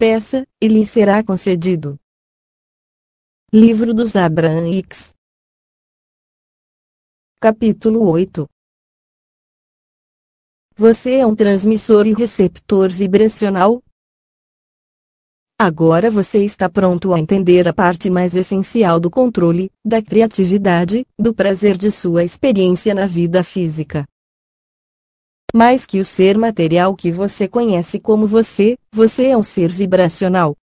peça, e lhe será concedido. Livro dos Abraãics Capítulo 8 Você é um transmissor e receptor vibracional? Agora você está pronto a entender a parte mais essencial do controle, da criatividade, do prazer de sua experiência na vida física. Mais que o ser material que você conhece como você, você é um ser vibracional.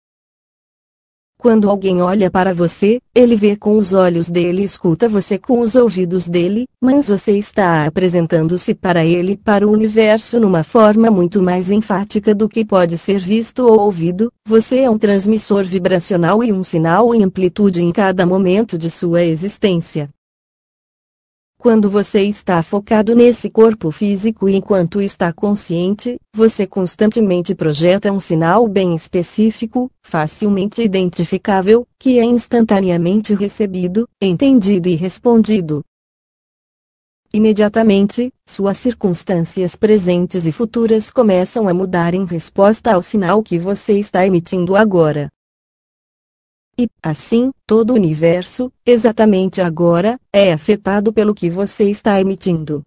Quando alguém olha para você, ele vê com os olhos dele e escuta você com os ouvidos dele, mas você está apresentando-se para ele e para o universo numa forma muito mais enfática do que pode ser visto ou ouvido. Você é um transmissor vibracional e um sinal em amplitude em cada momento de sua existência. Quando você está focado nesse corpo físico enquanto está consciente, você constantemente projeta um sinal bem específico, facilmente identificável, que é instantaneamente recebido, entendido e respondido. Imediatamente, suas circunstâncias presentes e futuras começam a mudar em resposta ao sinal que você está emitindo agora. E, assim, todo o universo, exatamente agora, é afetado pelo que você está emitindo.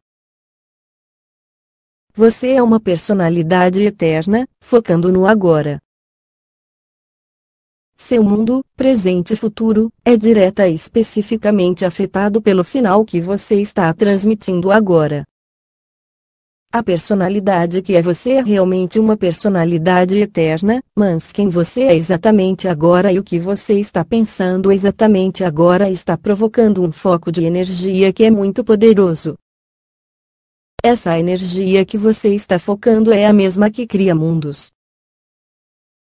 Você é uma personalidade eterna, focando no agora. Seu mundo, presente e futuro, é direta e especificamente afetado pelo sinal que você está transmitindo agora. A personalidade que é você é realmente uma personalidade eterna, mas quem você é exatamente agora e o que você está pensando exatamente agora está provocando um foco de energia que é muito poderoso. Essa energia que você está focando é a mesma que cria mundos.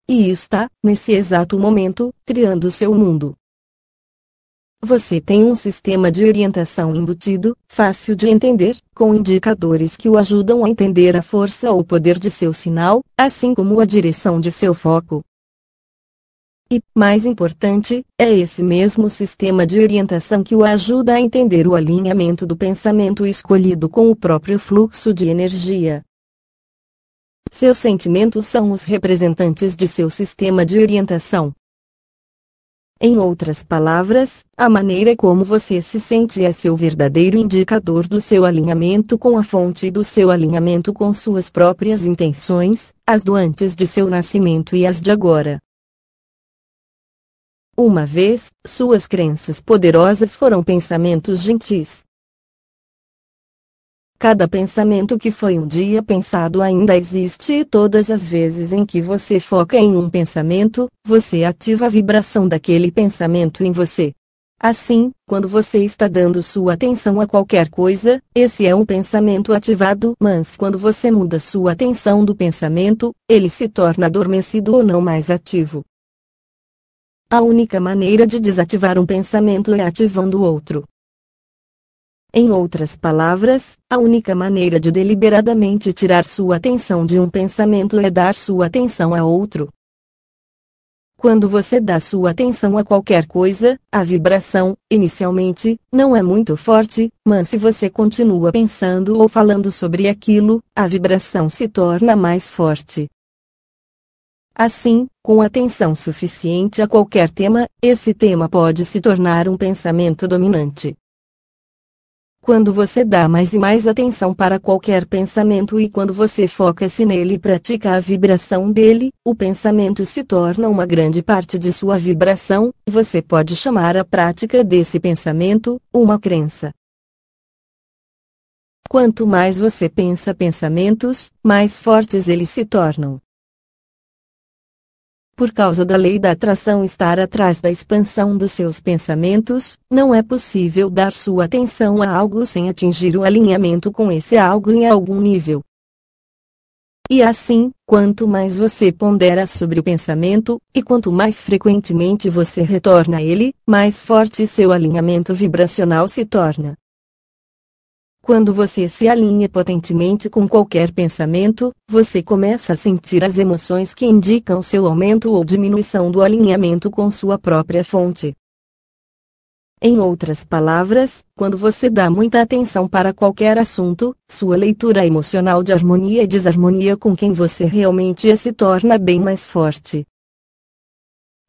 E está, nesse exato momento, criando seu mundo. Você tem um sistema de orientação embutido, fácil de entender, com indicadores que o ajudam a entender a força ou poder de seu sinal, assim como a direção de seu foco. E, mais importante, é esse mesmo sistema de orientação que o ajuda a entender o alinhamento do pensamento escolhido com o próprio fluxo de energia. Seus sentimentos são os representantes de seu sistema de orientação. Em outras palavras, a maneira como você se sente é seu verdadeiro indicador do seu alinhamento com a fonte e do seu alinhamento com suas próprias intenções, as do antes de seu nascimento e as de agora. Uma vez, suas crenças poderosas foram pensamentos gentis. Cada pensamento que foi um dia pensado ainda existe e todas as vezes em que você foca em um pensamento, você ativa a vibração daquele pensamento em você. Assim, quando você está dando sua atenção a qualquer coisa, esse é um pensamento ativado, mas quando você muda sua atenção do pensamento, ele se torna adormecido ou não mais ativo. A única maneira de desativar um pensamento é ativando outro. Em outras palavras, a única maneira de deliberadamente tirar sua atenção de um pensamento é dar sua atenção a outro. Quando você dá sua atenção a qualquer coisa, a vibração, inicialmente, não é muito forte, mas se você continua pensando ou falando sobre aquilo, a vibração se torna mais forte. Assim, com atenção suficiente a qualquer tema, esse tema pode se tornar um pensamento dominante. Quando você dá mais e mais atenção para qualquer pensamento e quando você foca-se nele e pratica a vibração dele, o pensamento se torna uma grande parte de sua vibração, você pode chamar a prática desse pensamento, uma crença. Quanto mais você pensa pensamentos, mais fortes eles se tornam por causa da lei da atração estar atrás da expansão dos seus pensamentos, não é possível dar sua atenção a algo sem atingir o alinhamento com esse algo em algum nível. E assim, quanto mais você pondera sobre o pensamento, e quanto mais frequentemente você retorna a ele, mais forte seu alinhamento vibracional se torna. Quando você se alinha potentemente com qualquer pensamento, você começa a sentir as emoções que indicam seu aumento ou diminuição do alinhamento com sua própria fonte. Em outras palavras, quando você dá muita atenção para qualquer assunto, sua leitura emocional de harmonia e desarmonia com quem você realmente é se torna bem mais forte.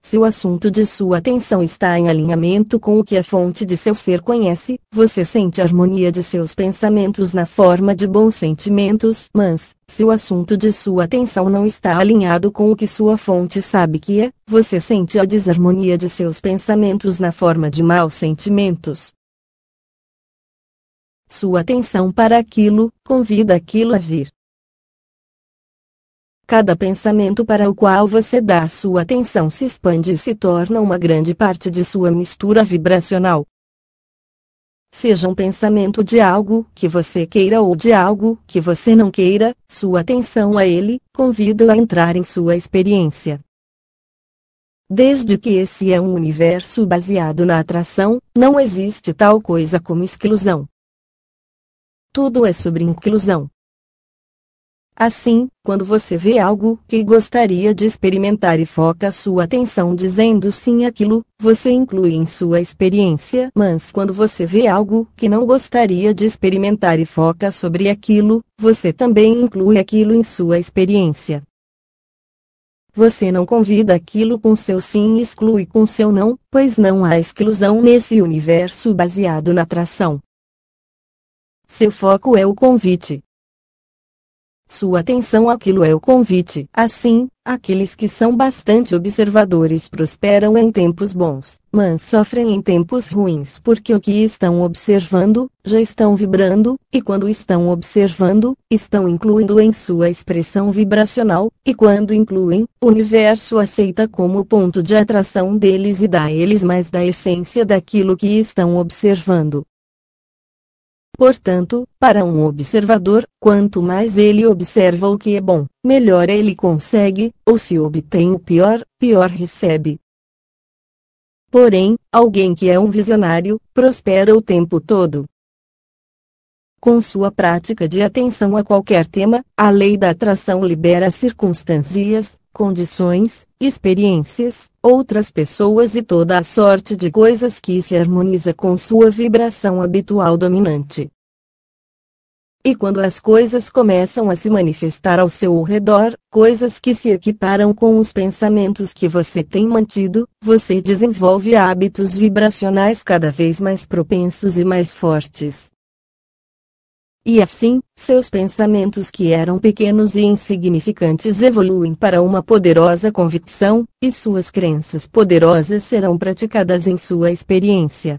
Se o assunto de sua atenção está em alinhamento com o que a fonte de seu ser conhece, você sente a harmonia de seus pensamentos na forma de bons sentimentos. Mas, se o assunto de sua atenção não está alinhado com o que sua fonte sabe que é, você sente a desarmonia de seus pensamentos na forma de maus sentimentos. Sua atenção para aquilo, convida aquilo a vir. Cada pensamento para o qual você dá sua atenção se expande e se torna uma grande parte de sua mistura vibracional. Seja um pensamento de algo que você queira ou de algo que você não queira, sua atenção a ele, convida-o a entrar em sua experiência. Desde que esse é um universo baseado na atração, não existe tal coisa como exclusão. Tudo é sobre inclusão. Assim, quando você vê algo que gostaria de experimentar e foca sua atenção dizendo sim àquilo, você inclui em sua experiência. Mas quando você vê algo que não gostaria de experimentar e foca sobre aquilo, você também inclui aquilo em sua experiência. Você não convida aquilo com seu sim e exclui com seu não, pois não há exclusão nesse universo baseado na atração. Seu foco é o convite. Sua atenção àquilo é o convite. Assim, aqueles que são bastante observadores prosperam em tempos bons, mas sofrem em tempos ruins porque o que estão observando, já estão vibrando, e quando estão observando, estão incluindo em sua expressão vibracional, e quando incluem, o universo aceita como ponto de atração deles e dá a eles mais da essência daquilo que estão observando. Portanto, para um observador, quanto mais ele observa o que é bom, melhor ele consegue, ou se obtém o pior, pior recebe. Porém, alguém que é um visionário, prospera o tempo todo. Com sua prática de atenção a qualquer tema, a lei da atração libera circunstâncias, condições, experiências, outras pessoas e toda a sorte de coisas que se harmoniza com sua vibração habitual dominante. E quando as coisas começam a se manifestar ao seu redor, coisas que se equiparam com os pensamentos que você tem mantido, você desenvolve hábitos vibracionais cada vez mais propensos e mais fortes. E assim, seus pensamentos que eram pequenos e insignificantes evoluem para uma poderosa convicção, e suas crenças poderosas serão praticadas em sua experiência.